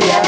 Ethiopia.